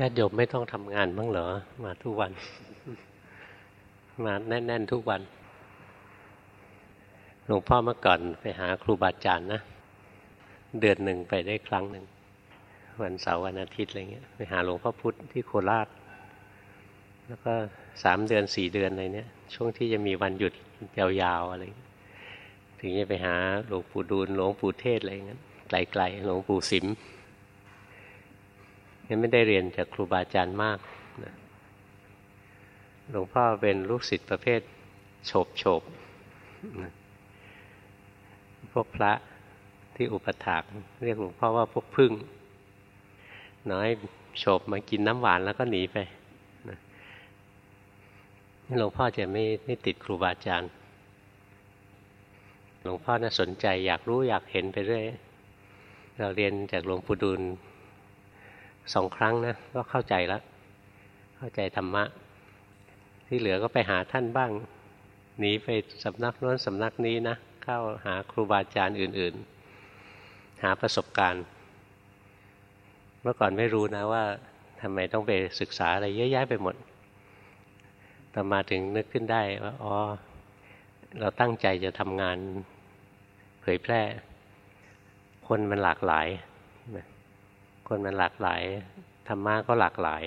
ญาติโยมไม่ต้องทำงานบ้างเหรอ มาทุกวัน มาแน่น ๆ ทุกวัน หลวงพ่อเมื่อก่อนไปหาครูบาอาจารย์นะ เดือนหนึ่งไปได้ครั้งหนึ่ง วันเสาร์วันอาทิตย์อะไรเงี้ย ไปหาหลวงพ่อพุธที่โคราช แล้วก็สามเดือนสี่เดือนอะไรเนี้ย ช่วงที่จะมีวันหยุดยาวๆอะไร ถึงจะไปหาหลวงปู่ดูลหลวงปู่เทศอะไรเงี้ยไกลๆหลวงปู่สิมยัง ไม่ได้เรียนจากครูบาอาจารย์มากหลวงพ่อเป็นลูกศิษย์ประเภทโฉบโฉบพวกพระที่อุปถากเรียกหลวงพ่อว่าพวกพึ่ง น้อยโฉบมากินน้ำหวานแล้วก็หนีไปหลวงพ่อจะไม่ไม่ติดครูบาอาจารย์ หลวงพ่อน่าสนใจอยากรู้อยากเห็นไปเรื่อย เราเรียนจากหลวงปู่ดูล สองครั้งนะก็เข้าใจแล้ว เข้าใจธรรมะ ที่เหลือก็ไปหาท่านบ้าง หนีไปสำนักโน้นสำนักนี้นะเข้าหาครูบาอาจารย์อื่น ๆ หาประสบการณ์ เมื่อก่อนไม่รู้นะว่าทำไมต้องไปศึกษาอะไรเยอะแยะไปหมดต่อมาถึงนึกขึ้นได้ว่าอ๋อเราตั้งใจจะทำงานเผยแพร่ คนมันหลากหลาย คนมันหลากหลายธรรมะก็หลากหลาย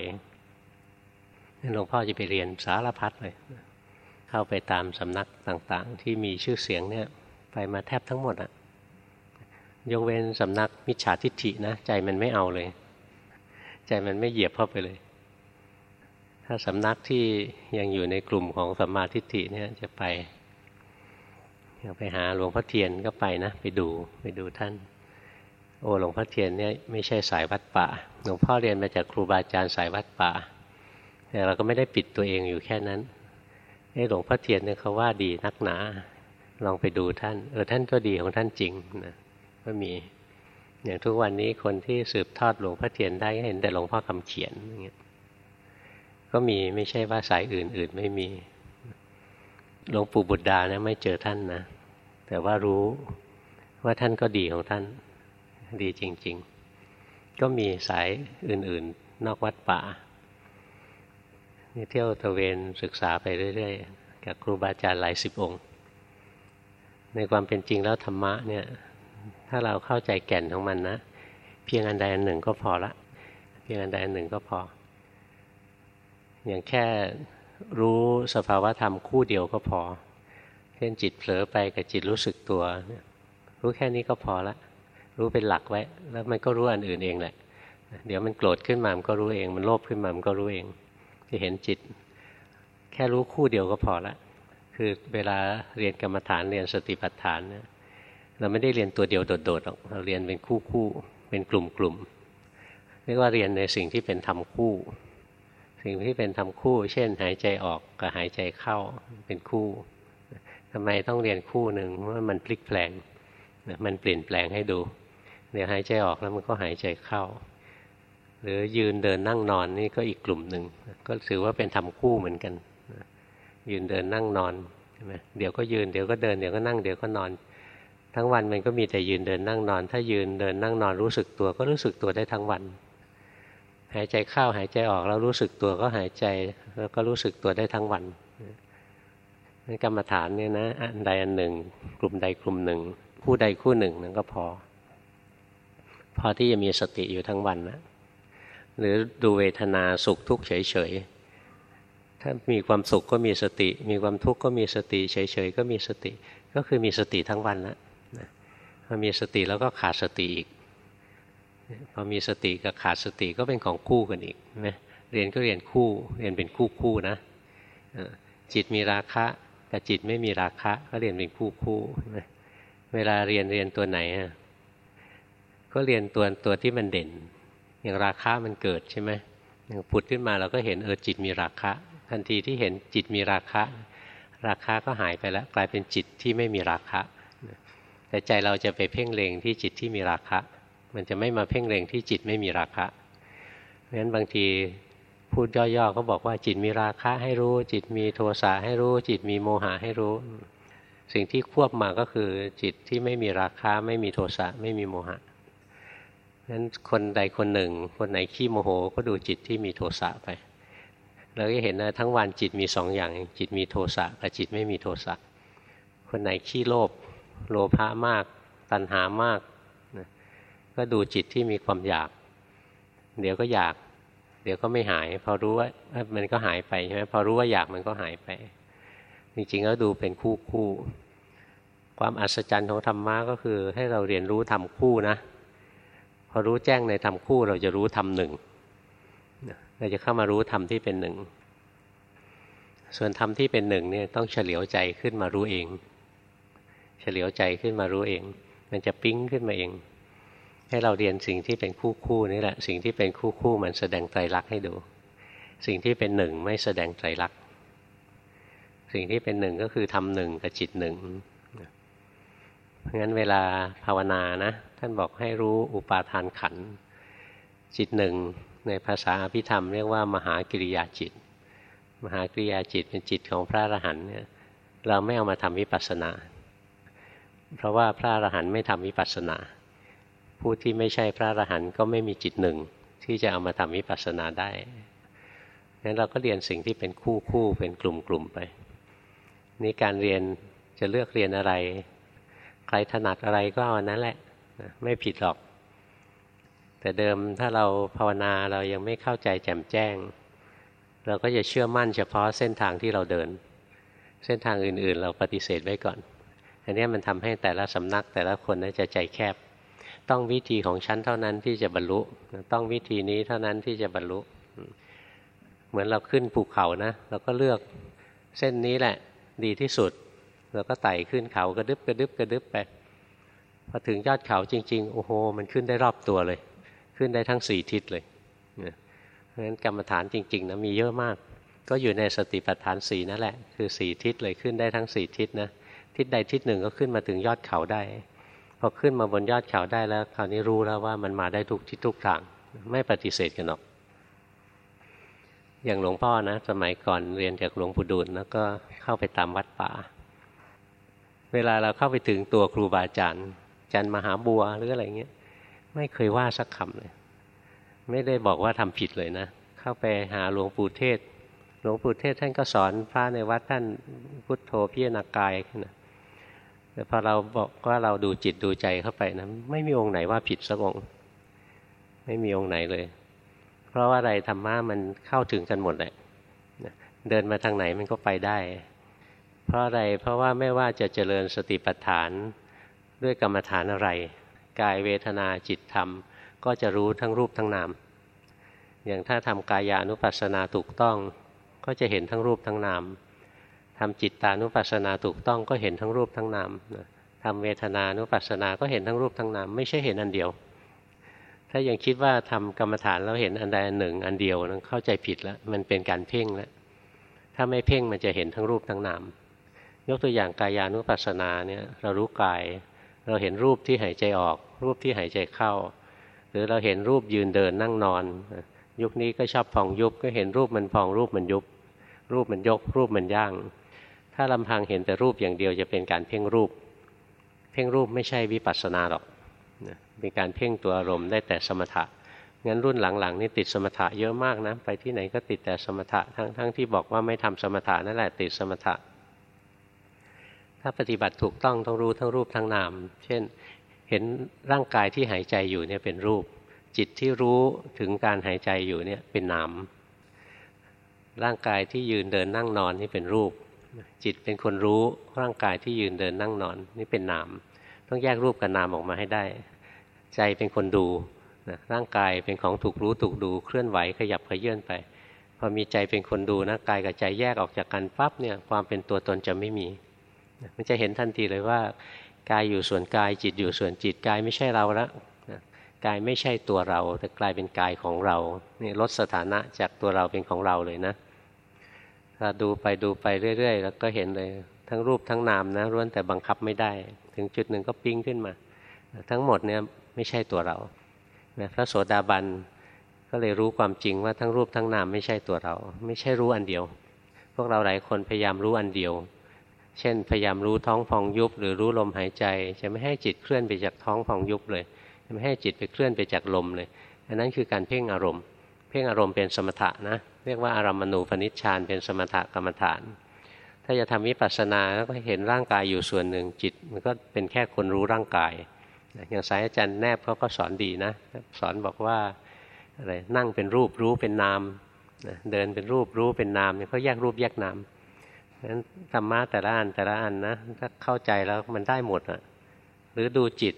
หลวงพ่อจะไปเรียนสารพัดเลย เข้าไปตามสำนักต่างๆ ที่มีชื่อเสียงเนี่ยไปมาแทบทั้งหมดอะยกเว้นสำนักมิจฉาทิฏฐินะ ใจมันไม่เอาเลย ใจมันไม่เหยียบเข้าไปเลย ถ้าสำนักที่ยังอยู่ในกลุ่มของสัมมาทิฏฐิเนี่ยจะไปอยากไปหาหลวงพ่อเทียนก็ไปนะ ไปดูไปดูท่าน โอ้หลวงพ่อเทียนเนี่ยไม่ใช่สายวัดป่าหลวงพ่อเรียนมาจากครูบาอาจารย์สายวัดป่าแต่เราก็ไม่ได้ปิดตัวเองอยู่แค่นั้นไอ้หลวงพ่อเทียนเนี่ยเขาว่าดีนักหนา ลองไปดูท่านเออท่านก็ดีของท่านจริงนะก็มีอย่างทุกวันนี้คนที่สืบทอดหลวงพ่อเทียนได้เห็นแต่หลวงพ่อคำเขียนอย่างเงี้ยก็มีไม่ใช่ว่าสายอื่นๆไม่มีหลวงปู่บุตรดาเนี่ยไม่เจอท่านนะแต่ว่ารู้ว่าท่านก็ดีของท่าน ดีจริง ๆ ก็มีสายอื่นๆ นอกวัดป่านี่เที่ยวตะเวนศึกษาไปเรื่อยๆ กับครูบาอาจารย์หลายสิบองค์ ในความเป็นจริงแล้วธรรมะเนี่ยถ้าเราเข้าใจแก่นของมันนะเพียงอันใดอันหนึ่งก็พอละ เพียงอันใดอันหนึ่งก็พอ อย่างแค่รู้สภาวะธรรมคู่เดียวก็พอ เช่นจิตเผลอไปกับจิตรู้สึกตัว รู้แค่นี้ก็พอละ รู้เป็นหลักไว้ แล้วมันก็รู้อันอื่นเองแหละ เดี๋ยวมันโกรธขึ้นมามันก็รู้เอง มันโลภขึ้นมามันก็รู้เองที่เห็นจิต แค่รู้คู่เดียวก็พอละ คือเวลาเรียนกรรมฐานเรียนสติปัฏฐานเนี่ยเราไม่ได้เรียนตัวเดียวโดดๆหรอกเราเรียนเป็นคู่คู่เป็นกลุ่มกลุ่มเรียกว่าเรียนในสิ่งที่เป็นธรรมคู่ สิ่งที่เป็นธรรมคู่ เช่น หายใจออกกับหายใจเข้าเป็นคู่ทำไมต้องเรียนคู่หนึ่งว่ามันพลิกแปลงมันเปลี่ยนแปลงให้ดู เดี๋ยวหายใจออกแล้วมันก็หายใจเข้า หรือยืนเดินนั่งนอนนี่ก็อีกกลุ่มหนึ่งก็ถือว่าเป็นทำคู่เหมือนกันยืนเดินนั่งนอนใช่ไหมเดี๋ยวก็ยืนเดี๋ยวก็เดินเดี๋ยวก็นั่งเดี๋ยวก็นอน ทั้งวันมันก็มีแต่ยืนเดินนั่งนอน ถ้ายืนเดินนั่งนอนรู้สึกตัวก็รู้สึกตัวได้ทั้งวัน หายใจเข้าหายใจออกแล้วรู้สึกตัวก็หายใจแล้วก็รู้สึกตัวได้ทั้งวันกรรมฐานเนี่ยนะอันใดอันหนึ่ง กลุ่มใดกลุ่มหนึ่งคู่ใดคู่หนึ่งนั้นก็พอ พอที่จะมีสติอยู่ทั้งวันนะหรือดูเวทนาสุขทุกข์เฉยๆ ถ้ามีความสุขก็มีสติ มีความทุกข์ก็มีสติ เฉยๆ ก็มีสติ ก็คือมีสติทั้งวันแล้วพอมีสติแล้วก็ขาดสติอีก พอมีสติกับขาดสติก็เป็นของคู่กันอีกนะ เรียนก็เรียนคู่ เรียนเป็นคู่คู่นะ จิตมีราคะกับจิตไม่มีราคะก็เรียนเป็นคู่คู่ เวลาเรียนเรียนตัวไหน ก็เรียนตัวตัวที่มันเด่น อย่างราคะมันเกิดใช่ไหมอย่างผุดขึ้นมาเราก็เห็นเออจิตมีราคะ ทันทีที่เห็นจิตมีราคะ ราคะก็หายไปแล้วกลายเป็นจิตที่ไม่มีราคะแต่ใจเราจะไปเพ่งเล็งที่จิตที่มีราคะ มันจะไม่มาเพ่งเล็งที่จิตไม่มีราคะเพราะฉะนั้นบางทีพูดย่อๆก็บอกว่าจิตมีราคะให้รู้ จิตมีโทสะให้รู้ จิตมีโมหะให้รู้ สิ่งที่ควบมาก็คือจิตที่ไม่มีราคะ ไม่มีโทสะไม่มีโมหะ นั้นคนใดคนหนึ่ง คนไหนขี้โมโหก็ดูจิตที่มีโทสะไปเราก็เห็นนะทั้งวันจิตมีสองอย่าง จิตมีโทสะกับจิตไม่มีโทสะคนไหนขี้โลภโลภะมาก ตัณหามากนะก็ดูจิตที่มีความอยาก เดี๋ยวก็อยาก เดี๋ยวก็ไม่หาย พอรู้ว่ามันก็หายไปใช่ไหมพอรู้ว่าอยากมันก็หายไป จริงๆก็ดูเป็นคู่คู่ ความอัศจรรย์ของธรรมะก็คือให้เราเรียนรู้ทำคู่นะ อรู้แจ้งในทำคู่เราจะรู้ทำหนึ่งเราจะเข้ามารู้ธรรมที่เป็นหนึ่ง ส่วนธรรมที่เป็นหนึ่งเนี่ยต้องเฉลียวใจขึ้นมารู้เอง เฉลียวใจขึ้นมารู้เอง มันจะปิ้งขึ้นมาเอง ให้เราเรียนสิ่งที่เป็นคู่คู่นี่แหละ สิ่งที่เป็นคู่คู่มันแสดงไตรลักษณ์ให้ดู สิ่งที่เป็นหนึ่งไม่แสดงไตรลักษณ์ สิ่งที่เป็นหนึ่งก็คือทำหนึ่งกับจิตหนึ่ง งั้นเวลาภาวนานะ ท่านบอกให้รู้อุปาทานขันจิตหนึ่งในภาษาอภิธรรมเรียกว่ามหากิริยาจิต มหากิริยาจิตเป็นจิตของพระอรหันต์เนี่ยเราไม่เอามาทำวิปัสสนา เพราะว่าพระอรหันต์ไม่ทำวิปัสสนา ผู้ที่ไม่ใช่พระอรหันต์ก็ไม่มีจิตหนึ่ง ที่จะเอามาทำวิปัสสนาได้งั้นเราก็เรียนสิ่งที่เป็นคู่คู่เป็นกลุ่มกลุ่มไปนี่การเรียนจะเลือกเรียนอะไร ใครถนัดอะไรก็เอาอันนั้นแหละไม่ผิดหรอก แต่เดิมถ้าเราภาวนาเรายังไม่เข้าใจแจ่มแจ้ง เราก็จะเชื่อมั่นเฉพาะเส้นทางที่เราเดิน เส้นทางอื่นๆ เราปฏิเสธไว้ก่อน อันนี้มันทำให้แต่ละสำนักแต่ละคนน่าจะใจแคบ ต้องวิธีของฉันเท่านั้นที่จะบรรลุ ต้องวิธีนี้เท่านั้นที่จะบรรลุ เหมือนเราขึ้นภูเขานะ เราก็เลือกเส้นนี้แหละดีที่สุด เราก็ไต่ขึ้นเขากระดึบกระดึบกระดึบไปพอถึงยอดเขาจริง ๆ โอ้โห มันขึ้นได้รอบตัวเลย ขึ้นได้ทั้งสี่ทิศเลยเพราะฉะนั้นกรรมฐานจริงๆนะมีเยอะมาก ก็อยู่ในสติปัฏฐานสี่นั่นแหละ คือสี่ทิศเลยขึ้นได้ทั้งสี่ทิศนะทิศใดทิศหนึ่งก็ขึ้นมาถึงยอดเขาได้ พอขึ้นมาบนยอดเขาได้แล้ว คราวนี้รู้แล้วว่ามันมาได้ทุกทิศทุกทาง ไม่ปฏิเสธกันหรอก อย่างหลวงพ่อนะ สมัยก่อนเรียนจากหลวงปู่ดูลแล้วก็เข้าไปตามวัดป่า เวลาเราเข้าไปถึงตัวครูบาอาจารย์จันมหาบัวหรืออะไรเงี้ย ไม่เคยว่าสักคำเลย ไม่ได้บอกว่าทำผิดเลยนะ เข้าไปหาหลวงปู่เทศ หลวงปู่เทศท่านก็สอนพระในวัดท่านพุทโธพิจารณากายนะแต่พอเราบอกว่าเราดูจิตดูใจเข้าไปนะไม่มีองค์ไหนว่าผิดสักองค์ ไม่มีองค์ไหนเลย เพราะว่าอะไรธรรมะมันเข้าถึงกันหมดแหละเดินมาทางไหนมันก็ไปได้ เพราะอะไรเพราะว่าไม่ว่าจะเจริญสติปัฏฐานด้วยกรรมฐานอะไร กายเวทนาจิตธรรม ก็จะรู้ทั้งรูปทั้งนาม อย่างถ้าทำกายานุปัสสนาถูกต้อง ก็จะเห็นทั้งรูปทั้งนามทำจิตตานุปัสสนาถูกต้องก็เห็นทั้งรูปทั้งนามทำเวทนานุปัสสนาก็เห็นทั้งรูปทั้งนามไม่ใช่เห็นอันเดียว ถ้ายังคิดว่าทำกรรมฐานแล้วเห็นอันใดอันหนึ่งอันเดียวนั้นเข้าใจผิดแล้วมันเป็นการเพ่งแล้วถ้าไม่เพ่งมันจะเห็นทั้งรูปทั้งนาม ยกตัวอย่างกายานุปัสสนาเนี่ยเรารู้กาย เราเห็นรูปที่หายใจออก รูปที่หายใจเข้า หรือเราเห็นรูปยืนเดินนั่งนอน ยุคนี้ก็ชอบพองยุบก็เห็นรูปมันพองรูปมันยุบ รูปมันยก รูปมันย่าง ถ้าลำพังเห็นแต่รูปอย่างเดียวจะเป็นการเพ่งรูป เพ่งรูปไม่ใช่วิปัสสนาหรอกเป็นการเพ่งตัวอารมณ์ได้แต่สมถะงั้นรุ่นหลังๆนี่ติดสมถะเยอะมากนะไปที่ไหนก็ติดแต่สมถะทั้งทั้งที่บอกว่าไม่ทำสมถะนั่นแหละติดสมถะ ถ้าปฏิบัติถูกต้องต้องรู้ทั้งรูปทั้งนาม เช่น เห็นร่างกายที่หายใจอยู่เนี่ยเป็นรูป จิตที่รู้ถึงการหายใจอยู่เนี่ยเป็นนาม ร่างกายที่ยืนเดินนั่งนอนนี่เป็นรูป จิตเป็นคนรู้ร่างกายที่ยืนเดินนั่งนอนนี่เป็นนาม ต้องแยกรูปกับนามออกมาให้ได้ ใจเป็นคนดูนะร่างกายเป็นของถูกรู้ถูกดูเคลื่อนไหวขยับขยื่นไปพอมีใจเป็นคนดูนะกายกับใจแยกออกจากกันปั๊บเนี่ยความเป็นตัวตนจะไม่มี มันจะเห็นทันทีเลยว่ากายอยู่ส่วนกายจิตอยู่ส่วนจิตกายไม่ใช่เราละกายไม่ใช่ตัวเรา แต่กลายเป็นกายของเรานี่ลดสถานะจากตัวเราเป็นของเราเลยนะถ้าดูไปดูไปเรื่อย ๆ แล้วก็เห็นเลยทั้งรูปทั้งนามนะล้วนแต่บังคับไม่ได้ ถึงจุดหนึ่งก็ปิ้งขึ้นมา ทั้งหมดเนี่ยไม่ใช่ตัวเราพระโสดาบันก็เลยรู้ความจริงว่าทั้งรูปทั้งนามไม่ใช่ตัวเรา ไม่ใช่รู้อันเดียว พวกเราหลายคนพยายามรู้อันเดียว เช่น พยายามรู้ท้องพองยุบ หรือรู้ลมหายใจ จะไม่ให้จิตเคลื่อนไปจากท้องพองยุบเลยไม่ให้จิตไปเคลื่อนไปจากลมเลย อันนั้นคือการเพ่งอารมณ์ เพ่งอารมณ์เป็นสมถะนะ เรียกว่าอารมณูปนิชฌานเป็นสมถะกรรมฐาน ถ้าจะทำวิปัสสนาแล้วก็เห็นร่างกายอยู่ส่วนหนึ่งจิต มันก็เป็นแค่คนรู้ร่างกาย อย่างสายอาจารย์แนบเขาก็สอนดีนะ สอนบอกว่าอะไรนั่งเป็นรูปรู้เป็นนามเดินเป็นรูปรู้เป็นนามเนี่ยเขาแยกรูปแยกนาม นั้นธรรมะแต่ละอันแต่ละอันนะถ้าเข้าใจแล้วมันได้หมดอะหรือดูจิต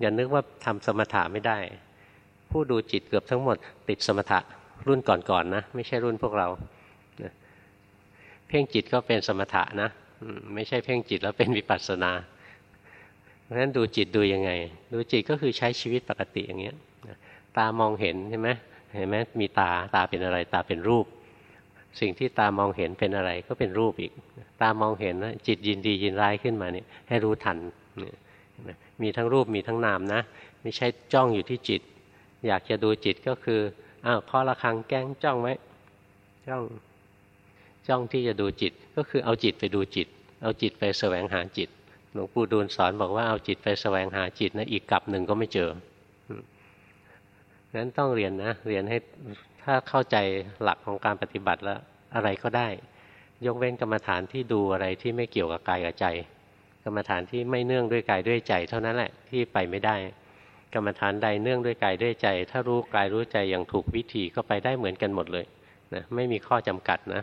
อย่านึกว่าทำสมถะไม่ได้ ผู้ดูจิตเกือบทั้งหมด ติดสมถะรุ่นก่อนๆนนะไม่ใช่รุ่นพวกเรา เพ่งจิตก็เป็นสมถะนะไม่ใช่เพ่งจิตแล้วเป็นวิปัสสนาเพราะฉะนั้นดูจิตดูยังไง ดูจิตก็คือใช้ชีวิตปกติอย่างเงี้ยตามองเห็นใช่ไหมเห็นไหมมีตาตาเป็นอะไรตาเป็นรูป สิ่งที่ตามองเห็นเป็นอะไรก็เป็นรูปอีก ตามองเห็นนะจิตยินดียินร้ายขึ้นมาเนี่ยให้รู้ทันมีทั้งรูปมีทั้งนามนะไม่ใช่จ้องอยู่ที่จิต อยากจะดูจิตก็คืออ้าวข้อละครังแกล้งจ้องไว้จ้องจ้องที่จะดูจิตก็คือเอาจิตไปดูจิต เอาจิตไปแสวงหาจิตหลวงปู่ดูลสอนบอกว่าเอาจิตไปแสวงหาจิตนะอีกกลับหนึ่งก็ไม่เจอนั้นต้องเรียนนะ เรียนให้ ถ้าเข้าใจหลักของการปฏิบัติแล้วอะไรก็ได้ ยกเว้นกรรมฐานที่ดูอะไรที่ไม่เกี่ยวกับกายกับใจ กรรมฐานที่ไม่เนื่องด้วยกายด้วยใจ เท่านั้นแหละที่ไปไม่ได้ กรรมฐานใดเนื่องด้วยกายด้วยใจ ถ้ารู้กายรู้ใจอย่างถูกวิธีก็ไปได้เหมือนกันหมดเลยนะไม่มีข้อจำกัดนะ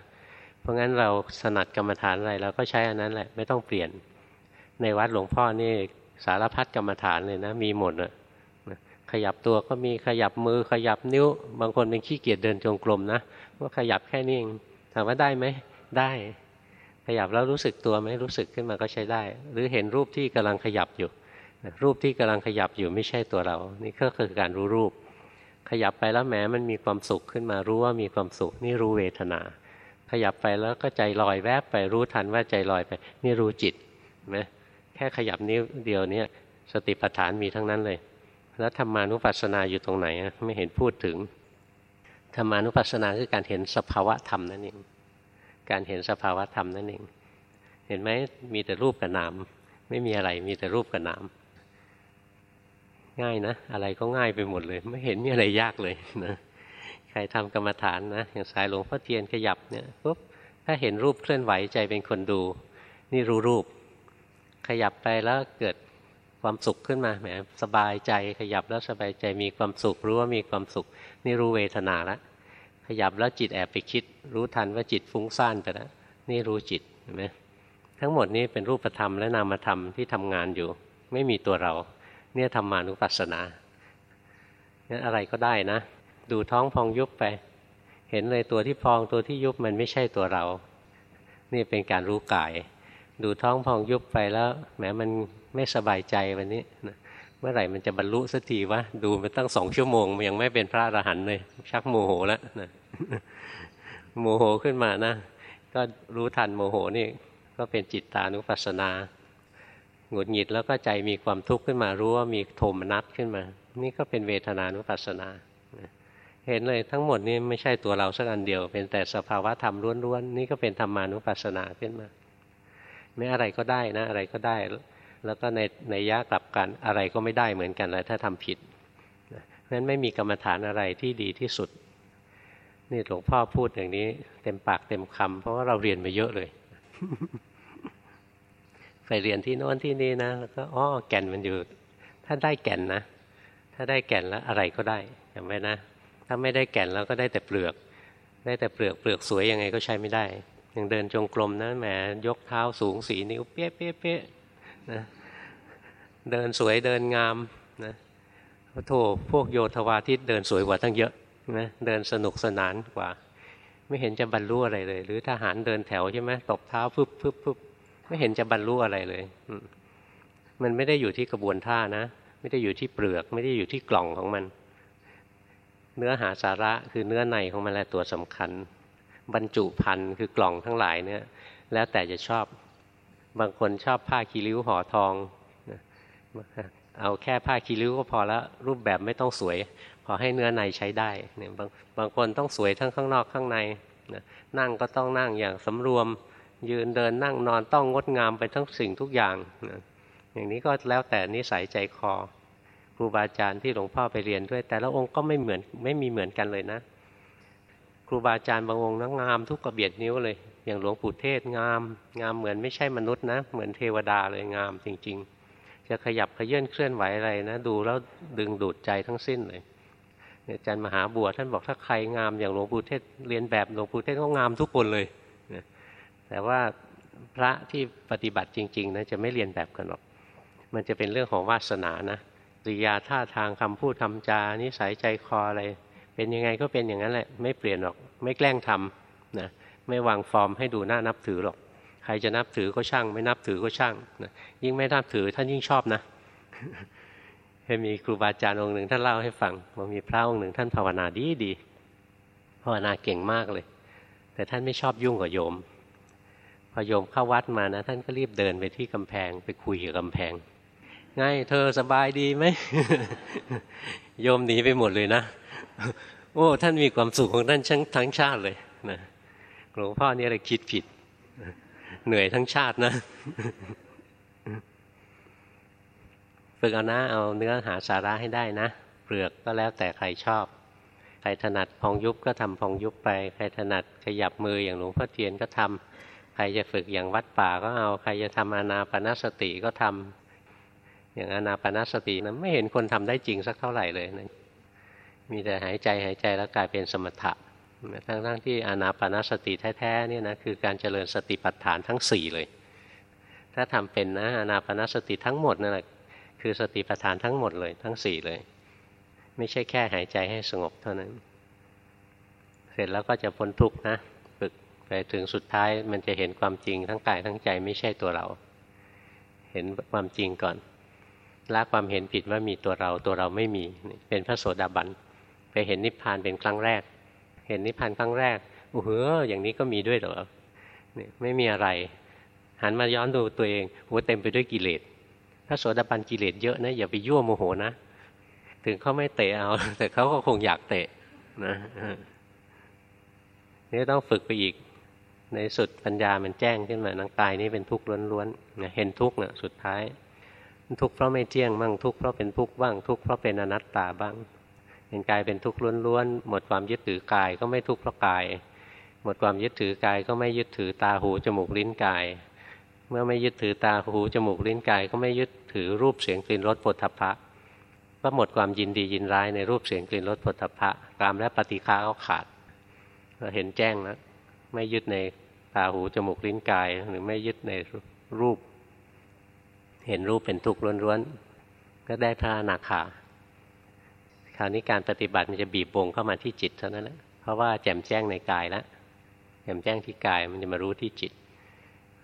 เพราะงั้นเราสนัดกรรมฐานอะไรเราก็ใช้อันนั้นแหละไม่ต้องเปลี่ยน ในวัดหลวงพ่อนี่สารพัดกรรมฐานเลยนะมีหมดอะ ยับตัวก็มีขยับมือขยับนิ้ว บางคนเป็นขี้เกียจเดินจงกรมนะว่าขยับแค่นี้เองถามว่าได้ไหมได้ ขยับแล้วรู้สึกตัวไหมรู้สึกขึ้นมาก็ใช้ได้ หรือเห็นรูปที่กำลังขยับอยู่ รูปที่กำลังขยับอยู่ไม่ใช่ตัวเรา นี่ก็คือการรู้รูป ขยับไปแล้วแหมมันมีความสุขขึ้นมารู้ว่ามีความสุข นี่รู้เวทนา ขยับไปแล้วก็ใจลอยแวบไปรู้ทันว่าใจลอยไป นี่รู้จิตไหมแค่ขยับนิ้วเดียวนี้สติปัฏฐานมีทั้งนั้นเลย แล้วธรรมานุปัสสนาอยู่ตรงไหนไม่เห็นพูดถึงธรรมานุปัสสนาคือการเห็นสภาวะธรรมนั่นเองการเห็นสภาวะธรรมนั่นเอง เห็นไหมมีแต่รูปกับนาม ไม่มีอะไรมีแต่รูปกับนาม ง่ายนะ อะไรก็ง่ายไปหมดเลย ไม่เห็นมีอะไรยากเลยนะใครทำกรรมฐานนะอย่างสายหลวงพ่อเทียนขยับเนี่ยปุ๊บถ้าเห็นรูปเคลื่อนไหวใจเป็นคนดู นี่รู้รูป ขยับไปแล้วเกิด ความสุขขึ้นมาแหมสบายใจขยับแล้วสบายใจมีความสุขรู้ว่ามีความสุข นี่รู้เวทนาล้วขยับแล้วจิตแอบไปคิด รู้ทันว่าจิตฟุ้งซ่านไปแล้วนี่รู้จิตเห็นไหมทั้งหมดนี้เป็นรูปธรรมและนามธรรมที่ทำงานอยู่ ไม่มีตัวเรา เนี่ยธรรมานุปัสสนาเนี่ยอะไรก็ได้นะ ดูท้องพองยุบไป เห็นเลยตัวที่พองตัวที่ยุบมันไม่ใช่ตัวเรา นี่เป็นการรู้กาย ดูท้องพองยุบไปแล้วแหมมันไม่สบายใจวันนี้นะเมื่อไหร่มันจะบรรลุสักทีวะดูไปตั้งสองชั่วโมงยังไม่เป็นพระอรหันต์เลย ชักโมโหแล้วนะโมโหขึ้นมานะ ก็รู้ทันโมโหนี่ก็เป็นจิตตานุปัสสนาหงุดหงิดแล้วก็ใจมีความทุกข์ขึ้นมารู้ว่ามีโทมนัสขึ้นมา นี่ก็เป็นเวทนานุปัสสนา เห็นเลยทั้งหมดนี้ไม่ใช่ตัวเราสักอันเดียว เป็นแต่สภาวะธรรมล้วนๆนี่ก็เป็นธรรมานุปัสสนาขึ้นมา ไม่อะไรก็ได้นะ อะไรก็ได้ แล้วก็ในในยะกลับกันอะไรก็ไม่ได้เหมือนกันเลยถ้าทำผิดเพราะฉะนั้นไม่มีกรรมฐานอะไรที่ดีที่สุด นี่หลวงพ่อพูดอย่างนี้ เต็มปากเต็มคำเพราะว่าเราเรียนมาเยอะเลยไปเรียนที่โน้นที่นี่นะแล้วก็อ๋อแก่นมันอยู่ ถ้าได้แก่นนะ ถ้าได้แก่นแล้วอะไรก็ได้จำไว้นะ ถ้าไม่ได้แก่นแล้วก็ได้แต่เปลือก ได้แต่เปลือกเปลือกสวยยังไงก็ใช้ไม่ได้ อย่างเดินจงกรมนะแหมยกเท้าสูงสีนิ้วเปี้ยเปี้ยเปี้ยนะเดินสวยเดินงามนะโถพวกโยธวาทิตเดินสวยกว่าทั้งเยอะนะเดินสนุกสนานกว่า ไม่เห็นจะบรรลุอะไรเลย หรือทหารเดินแถวใช่ไหมตบเท้าปึ๊บปึ๊บปึ๊บไม่เห็นจะบรรลุอะไรเลยมันไม่ได้อยู่ที่กระบวนท่านะ ไม่ได้อยู่ที่เปลือก ไม่ได้อยู่ที่กล่องของมัน เนื้อหาสาระคือเนื้อในของมันแหละตัวสำคัญ บรรจุพันธุ์คือกล่องทั้งหลายเนี่ย แล้วแต่จะชอบ บางคนชอบผ้าคีริ้วห่อทอง เอาแค่ผ้าคีริ้วก็พอแล้วรูปแบบไม่ต้องสวย พอให้เนื้อในใช้ได้เนี่ยบางบางคนต้องสวยทั้งข้างนอกข้างในนั่งก็ต้องนั่งอย่างสำรวม ยืนเดินนั่งนอนต้องงดงามไปทั้งสิ่งทุกอย่างอย่างนี้ก็แล้วแต่นิสัยใจคอครูบาอาจารย์ที่หลวงพ่อไปเรียนด้วย แต่ละองค์ก็ไม่เหมือนไม่มีเหมือนกันเลยนะ ครูบาอาจารย์บางองค์นะงามทุกกระเบียดนิ้วเลย อย่างหลวงปู่เทศงาม งามเหมือนไม่ใช่มนุษย์นะ เหมือนเทวดาเลยงามจริง ๆ จะขยับขยื่นเคลื่อนไหวอะไรนะดูแล้วดึงดูดใจทั้งสิ้นเลยอาจารย์มหาบัวท่านบอกถ้าใครงามอย่างหลวงปู่เทศเรียนแบบหลวงปู่เทศก็งามทุกคนเลยแต่ว่าพระที่ปฏิบัติจริงๆนะจะไม่เรียนแบบกันหรอก มันจะเป็นเรื่องของวาสนานะริยาท่าทางคำพูดคำจานิสัยใจคออะไร เป็นยังไงก็เป็นอย่างนั้นแหละ ไม่เปลี่ยนหรอก ไม่แกล้งทำนะไม่วางฟอร์มให้ดูน่านับถือหรอก ใครจะนับถือก็ช่าง ไม่นับถือก็ช่างนะยิ่งไม่นับถือท่านยิ่งชอบนะเคยมีครูบาอาจารย์องค์หนึ่งท่านเล่าให้ฟังว่ามีพระองค์หนึ่งท่านภาวนาดีดีภาวนาเก่งมากเลย แต่ท่านไม่ชอบยุ่งกับโยมพอโยมเข้าวัดมานะ ท่านก็รีบเดินไปที่กำแพงไปคุยกับกำแพงง่ายเธอสบายดีไหมโยมหนีไปหมดเลยนะ โอ้ท่านมีความสุขของท่านทั้งทั้งชาติเลยนะหลวงพ่อนี่อะไรคิดผิด เหนื่อยทั้งชาตินะฝึกเอานะเอาเนื้อหาสาระให้ได้นะเปลือกก็แล้วแต่ใครชอบ ใครถนัดพองยุบก็ทำพองยุบไป ใครถนัดขยับมืออย่างหลวงพ่อเทียนก็ทำใครจะฝึกอย่างวัดป่าก็เอา ใครจะทำอานาปนสติก็ทำอย่างอานาปนสตินะไม่เห็นคนทำได้จริงสักเท่าไหร่เลยนะ มีแต่หายใจหายใจแล้วกลายเป็นสมถะทั้งทั้งที่อานาปนสติแท้ๆเนี่ยนะคือการเจริญสติปัฏฐานทั้งสี่เลย ถ้าทำเป็นนะอานาปนสติทั้งหมดนั่นแหละคือสติปัฏฐานทั้งหมดเลยทั้งสี่เลย ไม่ใช่แค่หายใจให้สงบเท่านั้น เสร็จแล้วก็จะพ้นทุกข์นะฝึกไปถึงสุดท้ายมันจะเห็นความจริงทั้งกายทั้งใจไม่ใช่ตัวเรา เห็นความจริงก่อนละความเห็นผิดว่ามีตัวเราตัวเราไม่มีเป็นพระโสดาบัน ไปเห็นนิพพานเป็นครั้งแรก เห็นนิพพานครั้งแรกโอ้โหอย่างนี้ก็มีด้วยเหรอเนี่ยไม่มีอะไร หันมาย้อนดูตัวเองโอ้เต็มไปด้วยกิเลสถ้าโสดาบันกิเลสเยอะนะอย่าไปยั่วโมโหนะ ถึงเขาไม่เตะเอา แต่เขาก็คงอยากเตะนะนี่ต้องฝึกไปอีก ในสุดปัญญามันแจ้งขึ้นมานังกายนี้เป็นทุกข์ล้วนๆเห็นทุกข์นะสุดท้าย ทุกข์เพราะไม่เที่ยงบ้างทุกข์เพราะเป็นทุกข์บ้างทุกข์เพราะเป็นอนัตตาบ้าง เห็นกายเป็นทุกข์ล้วนๆหมดความยึดถือกายก็ไม่ทุกข์เพราะกาย หมดความยึดถือกายก็ไม่ยึดถือตาหูจมูกลิ้นกาย เมื่อไม่ยึดถือตาหูจมูกลิ้นกาย ก็ไม่ยึดถือรูปเสียงกลิ่นรสปุถะพะก็หมดความยินดียินร้ายในรูปเสียงกลิ่นรสปุถะพะกามและปฏิฆาก็ขาดเราเห็นแจ้งนะไม่ยึดในตาหูจมูกลิ้นกาย หรือไม่ยึดในรูป เห็นรูปเป็นทุกข์ล้วนๆก็ได้พระอนาคา คราวนี้การปฏิบัติมันจะบีบวงเข้ามาที่จิตเท่านั้นแหละเพราะว่าแจ่มแจ้งในกายแล้วแจ่มแจ้งที่กายมันจะมารู้ที่จิต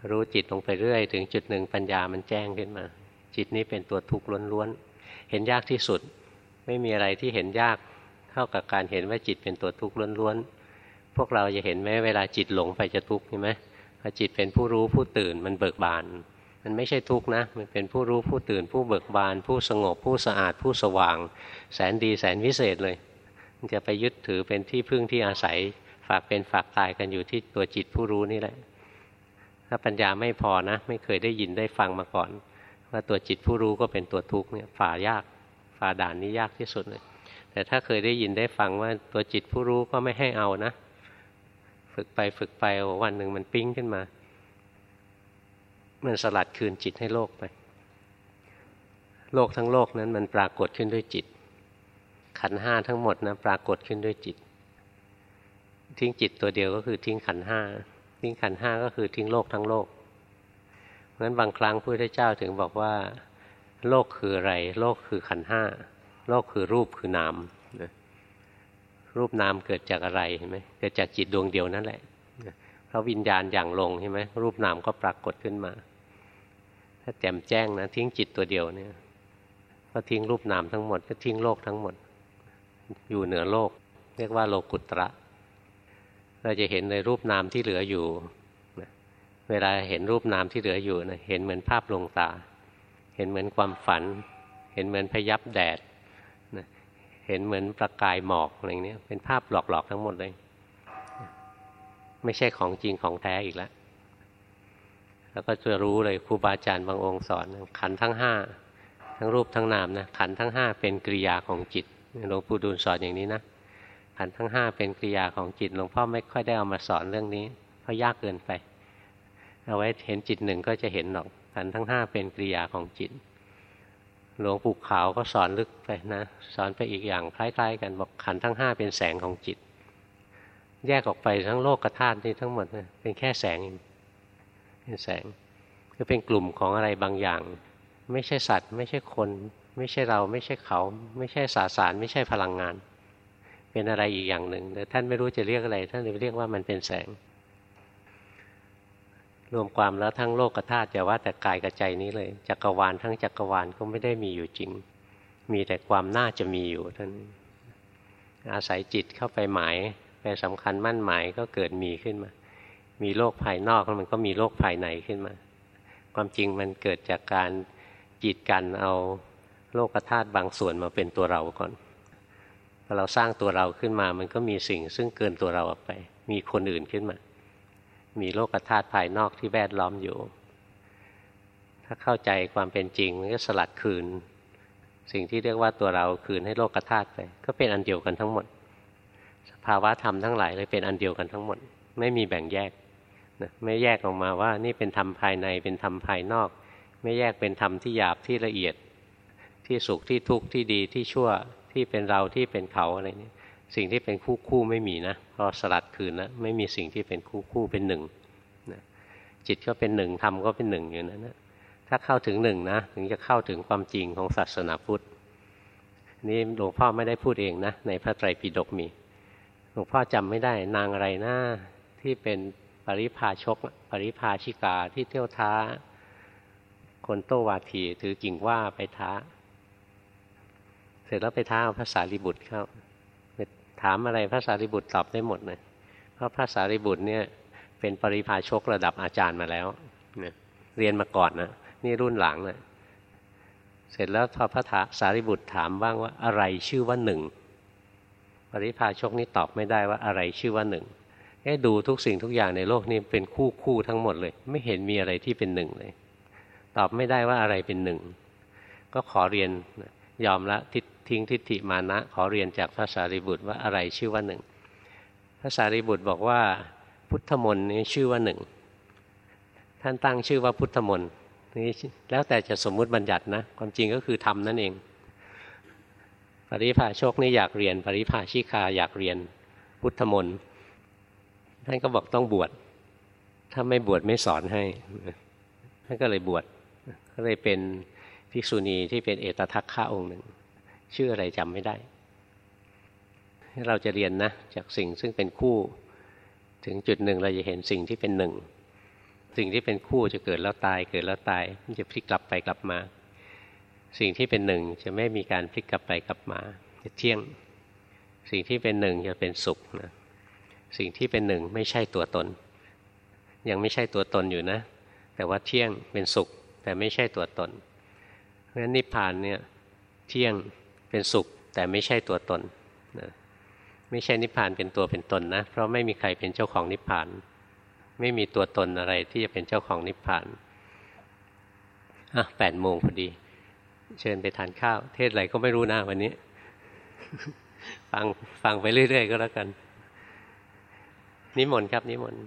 รู้จิตลงไปเรื่อย ถึงจุดหนึ่งปัญญามันแจ้งขึ้นมา จิตนี้เป็นตัวทุกข์ล้วนๆเห็นยากที่สุด ไม่มีอะไรที่เห็นยากเท่ากับการเห็นว่าจิตเป็นตัวทุกข์ล้วนๆพวกเราจะเห็นไหมเวลาจิตหลงไปจะทุกข์ใช่ไหมพอจิตเป็นผู้รู้ผู้ตื่นมันเบิกบาน มันไม่ใช่ทุกข์นะ มันเป็นผู้รู้ผู้ตื่นผู้เบิกบาน ผู้สงบผู้สะอาดผู้สว่าง แสนดีแสนวิเศษเลย มันจะไปยึดถือเป็นที่พึ่งที่อาศัย ฝากเป็นฝากตายกันอยู่ที่ตัวจิตผู้รู้นี่แหละ ถ้าปัญญาไม่พอนะ ไม่เคยได้ยินได้ฟังมาก่อน ว่าตัวจิตผู้รู้ก็เป็นตัวทุกข์เนี่ยฝ่ายากฝ่าด่านนี้ยากที่สุดเลย แต่ถ้าเคยได้ยินได้ฟังว่าตัวจิตผู้รู้ก็ไม่ให้เอานะ ฝึกไปฝึกไปวันหนึ่งมันปิ้งขึ้นมา มันสลัดคืนจิตให้โลกไป โลกทั้งโลกนั้นมันปรากฏขึ้นด้วยจิต ขันห้าทั้งหมดนะปรากฏขึ้นด้วยจิต ทิ้งจิตตัวเดียวก็คือทิ้งขันห้าทิ้งขันห้าก็คือทิ้งโลกทั้งโลกเพราะนั้นบางครั้งพระพุทธเจ้าถึงบอกว่า โลกคืออะไร โลกคือขันห้าโลกคือรูปคือนามรูปนามเกิดจากอะไรเห็นไหมเกิดจากจิตดวงเดียวนั่นแหละเพราะวิญญาณอย่างลงใช่ไหมรูปนามก็ปรากฏขึ้นมา ถ้าแจ่มแจ้งนะทิ้งจิตตัวเดียวเนี่ยก็ทิ้งรูปนามทั้งหมด ก็ทิ้งโลกทั้งหมด อยู่เหนือโลก เรียกว่าโลกุตระ เราจะเห็นในรูปนามที่เหลืออยู่ เวลาเห็นรูปนามที่เหลืออยู่นะเห็นเหมือนภาพลงตา เห็นเหมือนความฝัน เห็นเหมือนพยับแดดนะเห็นเหมือนประกายหมอกอะไรเนี้ยเป็นภาพหลอกๆทั้งหมดเลย ไม่ใช่ของจริงของแท้อีกแล้ว แล้วก็จะรู้เลยครูบาอาจารย์บางองค์สอน ขันทั้งห้าทั้งรูปทั้งนามนะขันทั้งห้าเป็นกริยาของจิตหลวงปู่ดูลสอนอย่างนี้นะขันทั้งห้าเป็นกริยาของจิตหลวงพ่อไม่ค่อยได้เอามาสอนเรื่องนี้เพราะยากเกินไปเอาไว้เห็นจิตหนึ่งก็จะเห็นหรอกขันทั้งห้าเป็นกริยาของจิต หลวงปู่ขาวก็สอนลึกไปนะสอนไปอีกอย่างคล้ายๆ กันบอกขันทั้งห้าเป็นแสงของจิต แยกออกไปทั้งโลกกธาตุนี่ทั้งหมดนะเป็นแค่แสงเป็น แสงก็เป็นกลุ่มของอะไรบางอย่าง ไม่ใช่สัตว์ ไม่ใช่คน ไม่ใช่เรา ไม่ใช่เขา ไม่ใช่สาสาร ไม่ใช่พลังงาน เป็นอะไรอีกอย่างหนึ่งแต่ท่านไม่รู้จะเรียกอะไร ท่านเลยเรียกว่ามันเป็นแสง รวมความแล้วทั้งโลกธาตุอย่ว่าแต่กายกับใจนี้เลยจักรวาลทั้งจักรวาลก็ไม่ได้มีอยู่จริง มีแต่ความน่าจะมีอยู่ท่านอาศัยจิตเข้าไปหมายไปสำคัญมั่นหมายก็เกิดมีขึ้นมา มีโลกภายนอกแล้วมันก็มีโลกภายในขึ้นมา ความจริงมันเกิดจากการจีดกันเอาโลกธาตุบางส่วนมาเป็นตัวเราก่อนพอเราสร้างตัวเราขึ้นมา มันก็มีสิ่งซึ่งเกินตัวเราออกไป มีคนอื่นขึ้นมา มีโลกธาตุภายนอกที่แวดล้อมอยู่ ถ้าเข้าใจความเป็นจริงมันก็สลัดคืน สิ่งที่เรียกว่าตัวเราคืนให้โลกธาตุไป ก็เป็นอันเดียวกันทั้งหมด สภาวะธรรมทั้งหลายเลยเป็นอันเดียวกันทั้งหมด ไม่มีแบ่งแยก นะไม่แยกออกมาว่านี่เป็นธรรมภายในเป็นธรรมภายนอก ไม่แยกเป็นธรรมที่หยาบที่ละเอียด ที่สุขที่ทุกข์ที่ดีที่ชั่วที่เป็นเราที่เป็นเขาอะไรนี่สิ่งที่เป็นคู่คู่ไม่มีนะพอสลัดคืนนะไม่มีสิ่งที่เป็นคู่คู่เป็นหนึ่งนะจิตก็เป็นหนึ่งธรรมก็เป็นหนึ่งอยู่นั้นนะถ้าเข้าถึงหนึ่งนะถึงจะเข้าถึงความจริงของศาสนาพุทธนี่หลวงพ่อไม่ได้พูดเองนะในพระไตรปิฎกมีหลวงพ่อจำไม่ได้นางอะไรนะที่เป็น ปริพาชก ปริพาชิกาที่เที่ยวท้า คนโตวาทีถือกิ่งว่าไปท้า เสร็จแล้วไปท้าเอาภาษาลิบุตรเข้าถามอะไรภาษาลิบุตรตอบได้หมดเลยเพราะภาษาลิบุตรเนี่ยเป็นปริพาชกระดับอาจารย์มาแล้วเนี่ยเรียนมาก่อนนะนี่รุ่นหลังนะเสร็จแล้วพอพระสารีบุตรถามบ้างว่าอะไรชื่อว่าหนึ่งปริพาชกนี่ตอบไม่ได้ว่าอะไรชื่อว่าหนึ่ง แค่ดูทุกสิ่งทุกอย่างในโลกนี้เป็นคู่คู่ทั้งหมดเลย ไม่เห็นมีอะไรที่เป็นหนึ่งเลย ตอบไม่ได้ว่าอะไรเป็นหนึ่ง ก็ขอเรียนยอมละทิทิ้งทิฏฐิมานะ ขอเรียนจากพระสารีบุตรว่าอะไรชื่อว่าหนึ่งพระสารีบุตรบอกว่า พุทธมนต์นี้ชื่อว่าหนึ่งท่านตั้งชื่อว่าพุทธมนต์นี่แล้วแต่จะสมมุติบัญญัตินะ ความจริงก็คือธรรมนั่นเอง ปริภาโชคนี่อยากเรียน ปริภาชิคาอยากเรียนพุทธมนต์ ท่านก็บอกต้องบวชถ้าไม่บวชไม่สอนให้ท่านก็เลยบวชก็เลยเป็นภิกษุณีที่เป็นเอตทัคคะองค์หนึ่ง ชื่ออะไรจำไม่ได้ เราจะเรียนนะ จากสิ่งซึ่งเป็นคู่ ถึงจุดหนึ่งเราจะเห็นสิ่งที่เป็นหนึ่ง สิ่งที่เป็นคู่จะเกิดแล้วตาย เกิดแล้วตาย มันจะพลิกกลับไปกลับมา สิ่งที่เป็นหนึ่งจะไม่มีการพลิกกลับไปกลับมา จะเที่ยง สิ่งที่เป็นหนึ่งจะเป็นสุขนะ สิ่งที่เป็นหนึ่งไม่ใช่ตัวตน ยังไม่ใช่ตัวตนอยู่นะ แต่ว่าเที่ยงเป็นสุข แต่ไม่ใช่ตัวตนเพราะฉะนั้นนิพพานเนี่ยเที่ยงเป็นสุข แต่ไม่ใช่ตัวตนนะไม่ใช่นิพพานเป็นตัวเป็นตนนะเพราะไม่มีใครเป็นเจ้าของนิพพาน ไม่มีตัวตนอะไรที่จะเป็นเจ้าของนิพพานอะแปดโมงพอดี เชิญไปทานข้าว เทศอะไรก็ไม่รู้นะวันนี้ ฟังฟังไปเรื่อย ๆ ก็แล้วกัน นิมนต์ครับนิมนต์